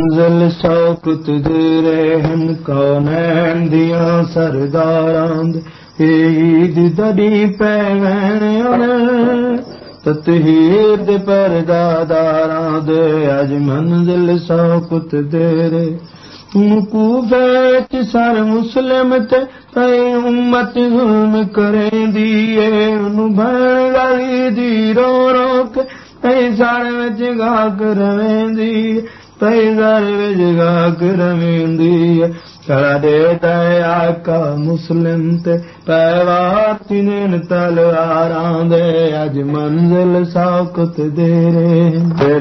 منزل شوقت دے رہن کونین دیاں سرداراں دے۔ عید دڑی پیوین تطہیر دے پرداداراں دے۔ اج منزل شوقت دے رہے۔ بیچ سر مسلم تے امت ظلم کریں دیے بھن گلی دی رو رو کے سر وچ گا کرویں دی پی سر وچ گا کرویں دی کرا دے دیا مسلم تے پیوار تین تلواراں دے اج منزل ساکت دے رے